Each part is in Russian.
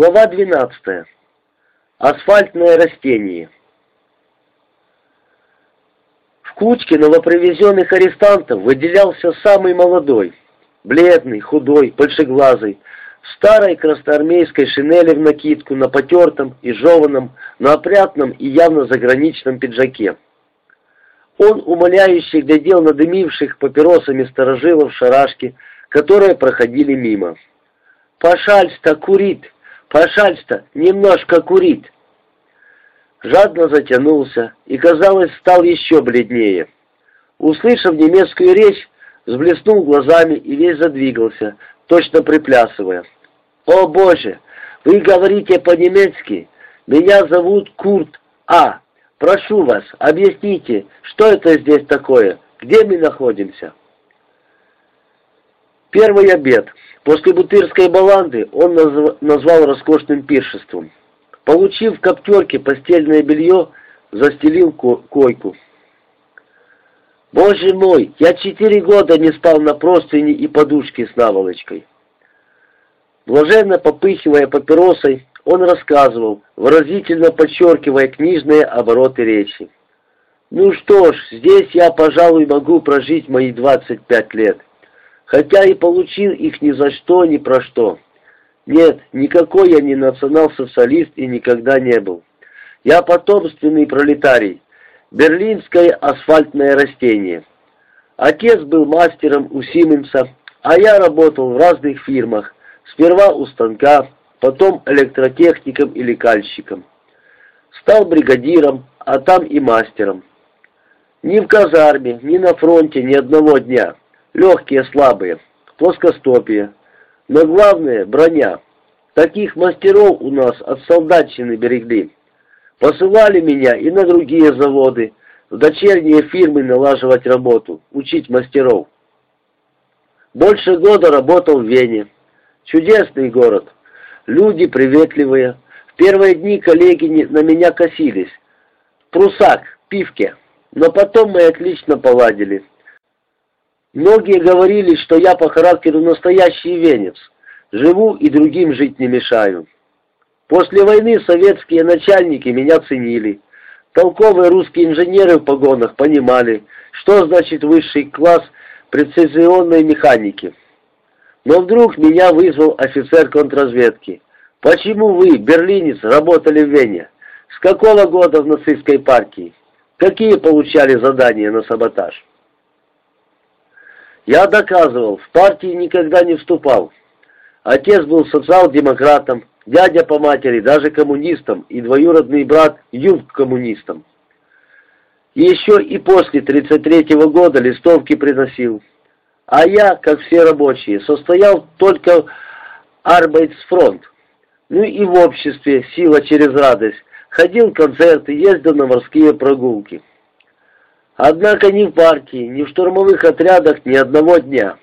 Глава 12. Асфальтное растение. В кучке новопривезенных арестантов выделялся самый молодой, бледный, худой, большеглазый, в старой красноармейской шинели в накидку, на потертом и жеванном, но опрятном и явно заграничном пиджаке. Он умоляюще глядел на дымивших папиросами сторожилов шарашки, которые проходили мимо. «Пожалуйста, курит! Пожалуйста, немножко курит!» Жадно затянулся и, казалось, стал еще бледнее. Услышав немецкую речь, взблеснул глазами и весь задвигался, точно приплясывая. «О, Боже! Вы говорите по-немецки? Меня зовут Курт А. Прошу вас, объясните, что это здесь такое? Где мы находимся?» Первый обед. После бутырской баланды он назвал роскошным пиршеством. Получив в коптерке постельное белье, застелил ко койку. «Боже мой, я четыре года не спал на простыне и подушке с наволочкой». Блаженно попыхивая папиросой, он рассказывал, выразительно подчеркивая книжные обороты речи. «Ну что ж, здесь я, пожалуй, могу прожить мои 25 лет, хотя и получил их ни за что, ни про что. Нет, никакой я не национал-социалист и никогда не был. Я потомственный пролетарий, берлинское асфальтное растение. Отец был мастером у Сименса, а я работал в разных фирмах, сперва у станка, потом электротехником и лекальщиком. Стал бригадиром, а там и мастером. Ни в казарме, ни на фронте ни одного дня. Легкие, слабые, плоскостопие. Но главное – броня. Таких мастеров у нас от солдатчины берегли. Посылали меня и на другие заводы, в дочерние фирмы налаживать работу, учить мастеров. Больше года работал в Вене. Чудесный город. Люди приветливые. В первые дни коллеги на меня косились. Прусак, пивке. Но потом мы отлично поладили. Многие говорили, что я по характеру настоящий венец. Живу и другим жить не мешаю. После войны советские начальники меня ценили. Толковые русские инженеры в погонах понимали, что значит высший класс прецизионной механики. Но вдруг меня вызвал офицер контрразведки. «Почему вы, берлинец, работали в Вене? С какого года в нацистской партии? Какие получали задания на саботаж?» Я доказывал, в партии никогда не вступал. Отец был социал-демократом, дядя по матери даже коммунистом и двоюродный брат юг коммунистом. И еще и после 33-го года листовки приносил. А я, как все рабочие, состоял только Арбайтсфронт. Ну и в обществе, сила через радость, ходил концерты, ездил на морские прогулки. Однако ни в партии, ни в штурмовых отрядах ни одного дня.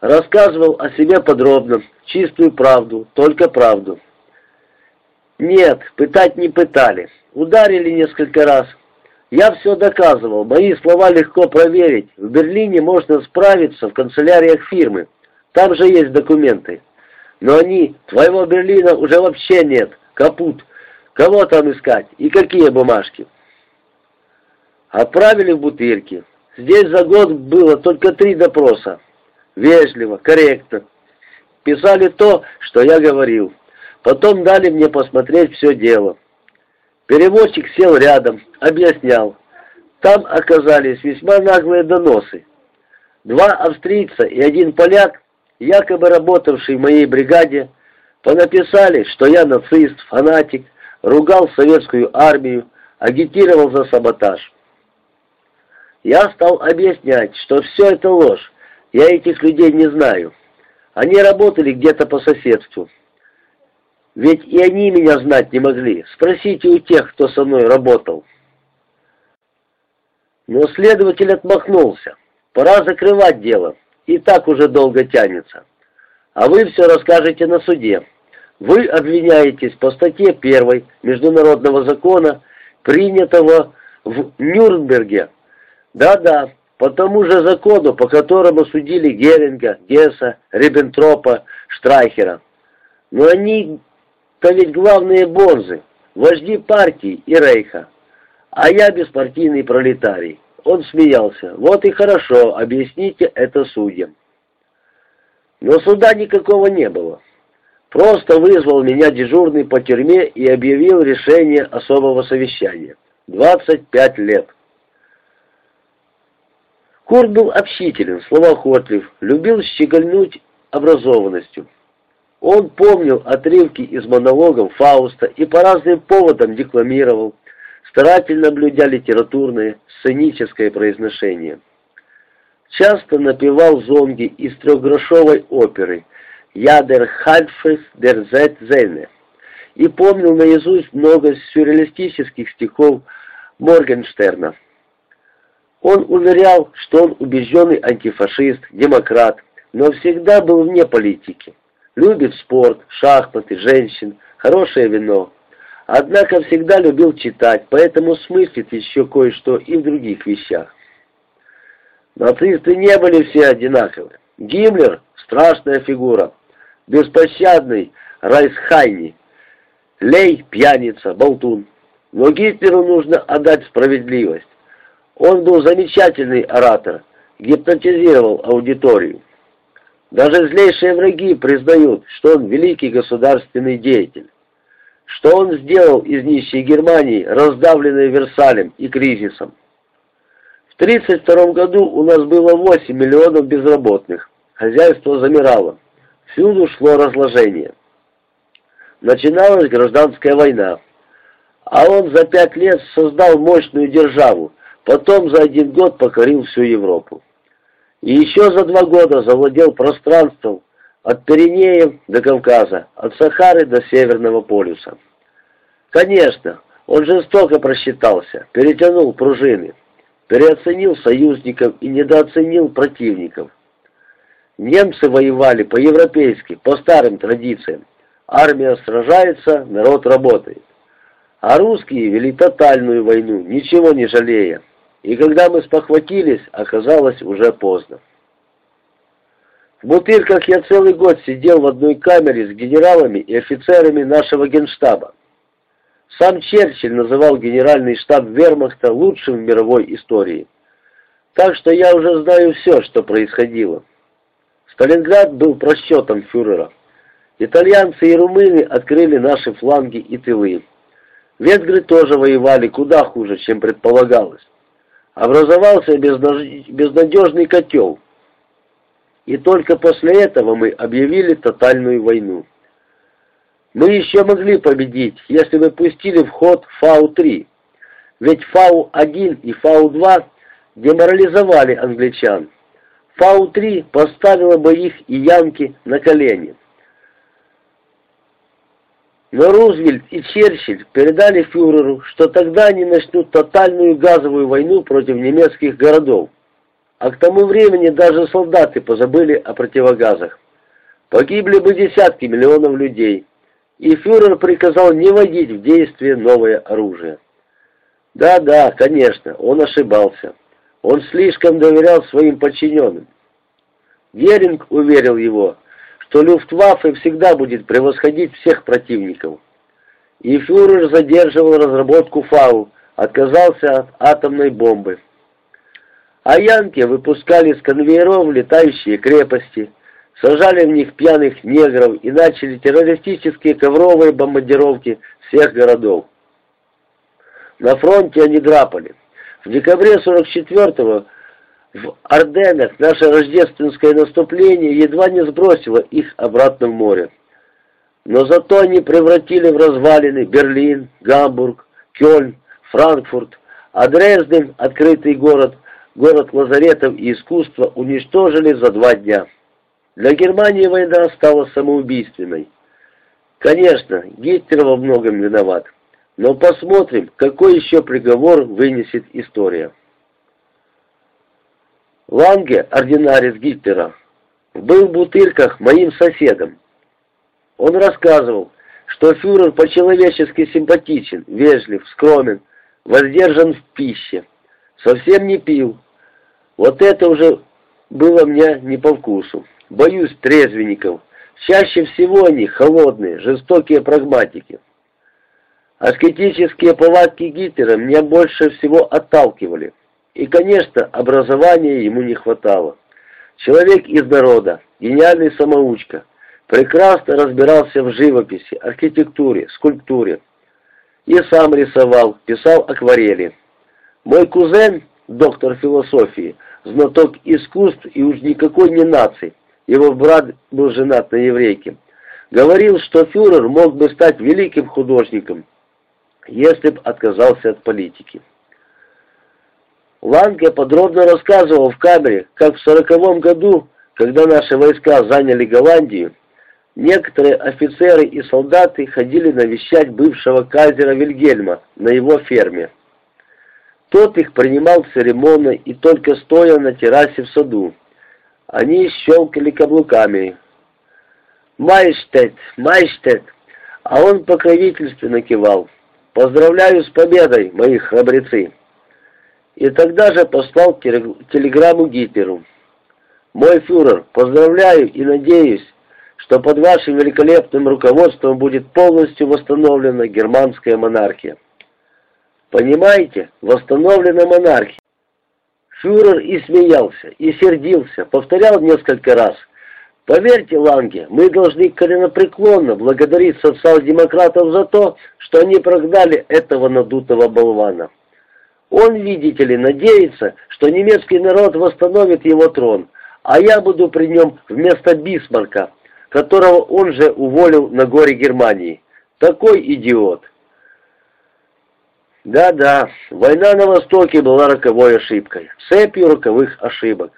Рассказывал о себе подробно, чистую правду, только правду. Нет, пытать не пытали. Ударили несколько раз. Я все доказывал, мои слова легко проверить. В Берлине можно справиться в канцеляриях фирмы. Там же есть документы. Но они, твоего Берлина уже вообще нет. Капут. Кого там искать и какие бумажки? Отправили в бутырки. Здесь за год было только три допроса. Вежливо, корректно. Писали то, что я говорил. Потом дали мне посмотреть все дело. Переводчик сел рядом, объяснял. Там оказались весьма наглые доносы. Два австрийца и один поляк, якобы работавший в моей бригаде, понаписали, что я нацист, фанатик, ругал советскую армию, агитировал за саботаж. Я стал объяснять, что все это ложь, я этих людей не знаю. Они работали где-то по соседству. Ведь и они меня знать не могли. Спросите у тех, кто со мной работал. Но следователь отмахнулся. Пора закрывать дело. И так уже долго тянется. А вы все расскажете на суде. Вы обвиняетесь по статье 1 Международного закона, принятого в Нюрнберге да-да, по тому же закону, по которому судили Геринга, Гесса, Риббентропа, Штрайхера. Но они то ведь главные бонзы, вожди партии и рейха. А я беспартийный пролетарий. Он смеялся. Вот и хорошо, объясните это судьям. Но суда никакого не было. Просто вызвал меня дежурный по тюрьме и объявил решение особого совещания. 25 лет. Курт был общителен, словоохотлив, любил щегольнуть образованностью. Он помнил отрывки из монологов Фауста и по разным поводам декламировал, старательно блюдя литературное, сценическое произношение. Часто напевал зонги из трехгрошовой оперы «Ядер Хальфес дер Зет Зене» и помнил наизусть много сюрреалистических стихов Моргенштерна. Он уверял, что он убежденный антифашист, демократ, но всегда был вне политики. Любит спорт, шахматы, женщин, хорошее вино. Однако всегда любил читать, поэтому смыслит еще кое-что и в других вещах. Нацисты не были все одинаковы. Гиммлер – страшная фигура, беспощадный Райсхайни, Лей – пьяница, болтун. Но Гитлеру нужно отдать справедливость. Он был замечательный оратор, гипнотизировал аудиторию. Даже злейшие враги признают, что он великий государственный деятель. Что он сделал из нищей Германии, раздавленной Версалем и кризисом. В 1932 году у нас было 8 миллионов безработных. Хозяйство замирало. Всюду шло разложение. Начиналась гражданская война. А он за пять лет создал мощную державу, потом за один год покорил всю Европу. И еще за два года завладел пространством от Пиренеев до Кавказа, от Сахары до Северного полюса. Конечно, он жестоко просчитался, перетянул пружины, переоценил союзников и недооценил противников. Немцы воевали по-европейски, по старым традициям. Армия сражается, народ работает. А русские вели тотальную войну, ничего не жалея. И когда мы спохватились, оказалось уже поздно. В Бутырках я целый год сидел в одной камере с генералами и офицерами нашего генштаба. Сам Черчилль называл генеральный штаб вермахта лучшим в мировой истории. Так что я уже знаю все, что происходило. Сталинград был просчетом фюрера. Итальянцы и румыны открыли наши фланги и тылы. Венгры тоже воевали куда хуже, чем предполагалось. Образовался безнадежный котел. И только после этого мы объявили тотальную войну. Мы еще могли победить, если бы пустили в ход Фау-3. Ведь Фау-1 и Фау-2 деморализовали англичан. Фау-3 поставила бы их и Янки на колени. Но Рузвельт и Черчилль передали фюреру, что тогда они начнут тотальную газовую войну против немецких городов. А к тому времени даже солдаты позабыли о противогазах. Погибли бы десятки миллионов людей, и фюрер приказал не вводить в действие новое оружие. Да-да, конечно, он ошибался. Он слишком доверял своим подчиненным. Геринг уверил его, что Люфтваффе всегда будет превосходить всех противников. И фюрер задерживал разработку ФАУ, отказался от атомной бомбы. А янки выпускали с конвейеров летающие крепости, сажали в них пьяных негров и начали террористические ковровые бомбардировки всех городов. На фронте они драпали. В декабре 44-го в Орденах наше рождественское наступление едва не сбросило их обратно в море. Но зато они превратили в развалины Берлин, Гамбург, Кёльн, Франкфурт, а Дрезден, открытый город, город лазаретов и искусства, уничтожили за два дня. Для Германии война стала самоубийственной. Конечно, Гитлер во многом виноват, но посмотрим, какой еще приговор вынесет история. Ланге, ординарец Гитлера, был в Бутырках моим соседом. Он рассказывал, что фюрер по-человечески симпатичен, вежлив, скромен, воздержан в пище, совсем не пил. Вот это уже было мне не по вкусу. Боюсь трезвенников. Чаще всего они холодные, жестокие прагматики. Аскетические повадки Гитлера меня больше всего отталкивали. И, конечно, образования ему не хватало. Человек из народа, гениальный самоучка, прекрасно разбирался в живописи, архитектуре, скульптуре. И сам рисовал, писал акварели. Мой кузен, доктор философии, знаток искусств и уж никакой не нации, его брат был женат на еврейке, говорил, что фюрер мог бы стать великим художником, если б отказался от политики. Ланге подробно рассказывал в камере, как в сороковом году, когда наши войска заняли Голландию, некоторые офицеры и солдаты ходили навещать бывшего кайзера Вильгельма на его ферме. Тот их принимал церемонно и только стоя на террасе в саду. Они щелкали каблуками. «Майштет! Майштет!» А он покровительственно кивал. «Поздравляю с победой, мои храбрецы!» И тогда же послал телеграмму Гитлеру. «Мой фюрер, поздравляю и надеюсь, что под вашим великолепным руководством будет полностью восстановлена германская монархия». Понимаете, восстановлена монархия. Фюрер и смеялся, и сердился, повторял несколько раз. Поверьте, Ланге, мы должны коренопреклонно благодарить социал-демократов за то, что они прогнали этого надутого болвана. Он, видите ли, надеется, что немецкий народ восстановит его трон, а я буду при нем вместо Бисмарка, которого он же уволил на горе Германии. Такой идиот. Да-да, война на Востоке была роковой ошибкой, цепью роковых ошибок.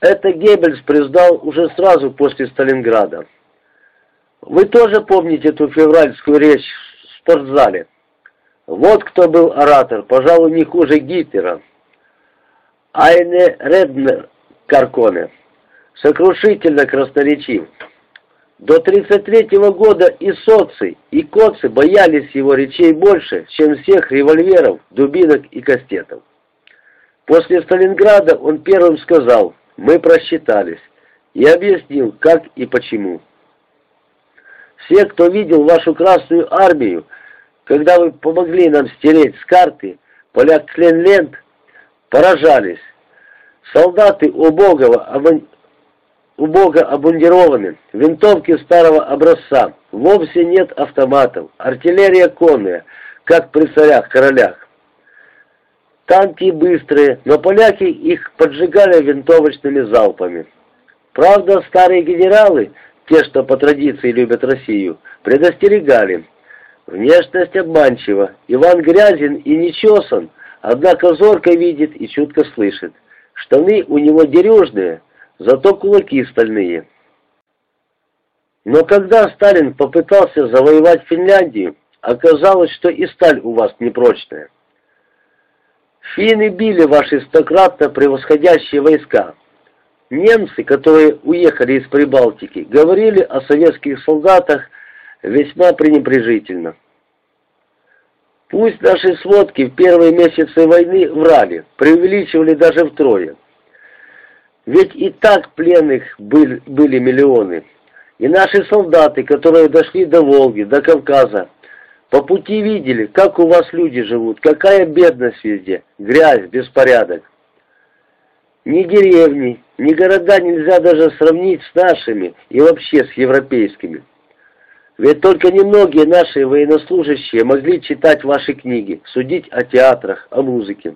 Это Геббельс признал уже сразу после Сталинграда. Вы тоже помните эту февральскую речь в спортзале? Вот кто был оратор, пожалуй, не хуже Гитлера. Айне Реднер Карконе. Сокрушительно красноречив. До 33-го года и соцы, и коцы боялись его речей больше, чем всех револьверов, дубинок и кастетов. После Сталинграда он первым сказал «Мы просчитались» и объяснил, как и почему. Все, кто видел вашу Красную Армию, когда вы помогли нам стереть с карты поляк Кленленд, поражались. Солдаты убогого, убого обмундированы, винтовки старого образца, вовсе нет автоматов, артиллерия конная, как при царях-королях. Танки быстрые, но поляки их поджигали винтовочными залпами. Правда, старые генералы, те, что по традиции любят Россию, предостерегали – Внешность обманчива. Иван грязен и нечесан, однако зорко видит и чутко слышит. Штаны у него дережные, зато кулаки стальные. Но когда Сталин попытался завоевать Финляндию, оказалось, что и сталь у вас непрочная. Финны били ваши стократно превосходящие войска. Немцы, которые уехали из Прибалтики, говорили о советских солдатах весьма пренебрежительно. Пусть наши сводки в первые месяцы войны врали, преувеличивали даже втрое. Ведь и так пленных были, были миллионы. И наши солдаты, которые дошли до Волги, до Кавказа, по пути видели, как у вас люди живут, какая бедность везде, грязь, беспорядок. Ни деревни, ни города нельзя даже сравнить с нашими и вообще с европейскими. Ведь только немногие наши военнослужащие могли читать ваши книги, судить о театрах, о музыке.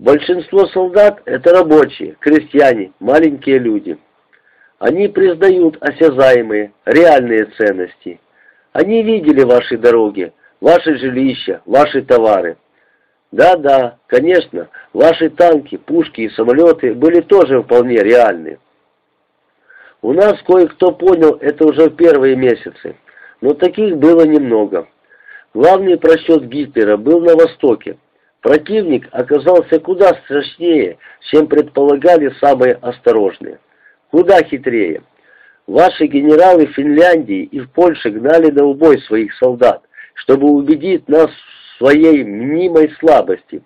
Большинство солдат – это рабочие, крестьяне, маленькие люди. Они признают осязаемые, реальные ценности. Они видели ваши дороги, ваши жилища, ваши товары. Да-да, конечно, ваши танки, пушки и самолеты были тоже вполне реальны. У нас кое-кто понял это уже в первые месяцы но таких было немного. Главный просчет Гитлера был на Востоке. Противник оказался куда страшнее, чем предполагали самые осторожные. Куда хитрее. Ваши генералы Финляндии и в Польше гнали на убой своих солдат, чтобы убедить нас в своей мнимой слабости.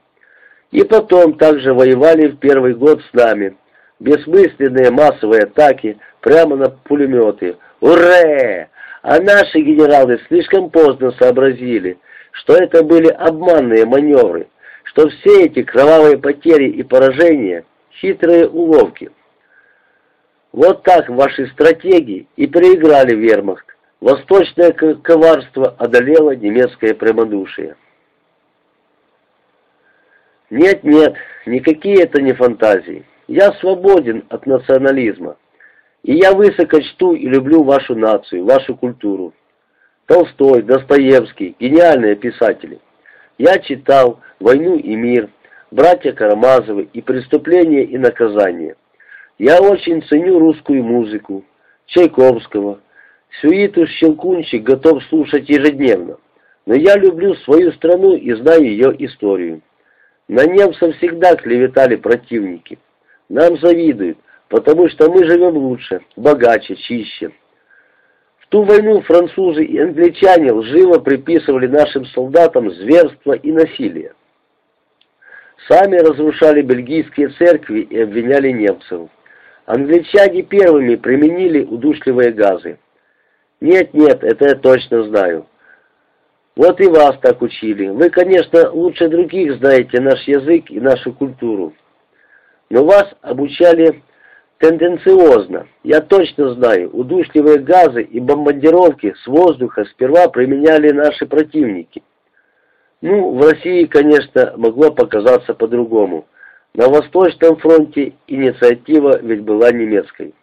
И потом также воевали в первый год с нами, бессмысленные массовые атаки прямо на пулеметы. Уре! А наши генералы слишком поздно сообразили, что это были обманные маневры, что все эти кровавые потери и поражения — хитрые уловки. Вот так ваши стратегии и переиграли вермахт. Восточное коварство одолело немецкое прямодушие. Нет-нет, никакие это не фантазии. Я свободен от национализма. И я высоко чту и люблю вашу нацию, вашу культуру. Толстой, Достоевский, гениальные писатели. Я читал «Войну и мир», «Братья Карамазовы» и «Преступление и наказание». Я очень ценю русскую музыку, Чайковского. Сюиту Щелкунчик готов слушать ежедневно. Но я люблю свою страну и знаю ее историю. На немцев всегда клеветали противники. Нам завидуют, потому что мы живем лучше, богаче, чище. В ту войну французы и англичане лживо приписывали нашим солдатам зверство и насилие. Сами разрушали бельгийские церкви и обвиняли немцев. Англичане первыми применили удушливые газы. Нет, нет, это я точно знаю. Вот и вас так учили. Вы, конечно, лучше других знаете наш язык и нашу культуру. Но вас обучали тенденциозно. Я точно знаю, удушливые газы и бомбардировки с воздуха сперва применяли наши противники. Ну, в России, конечно, могло показаться по-другому. На Восточном фронте инициатива ведь была немецкой.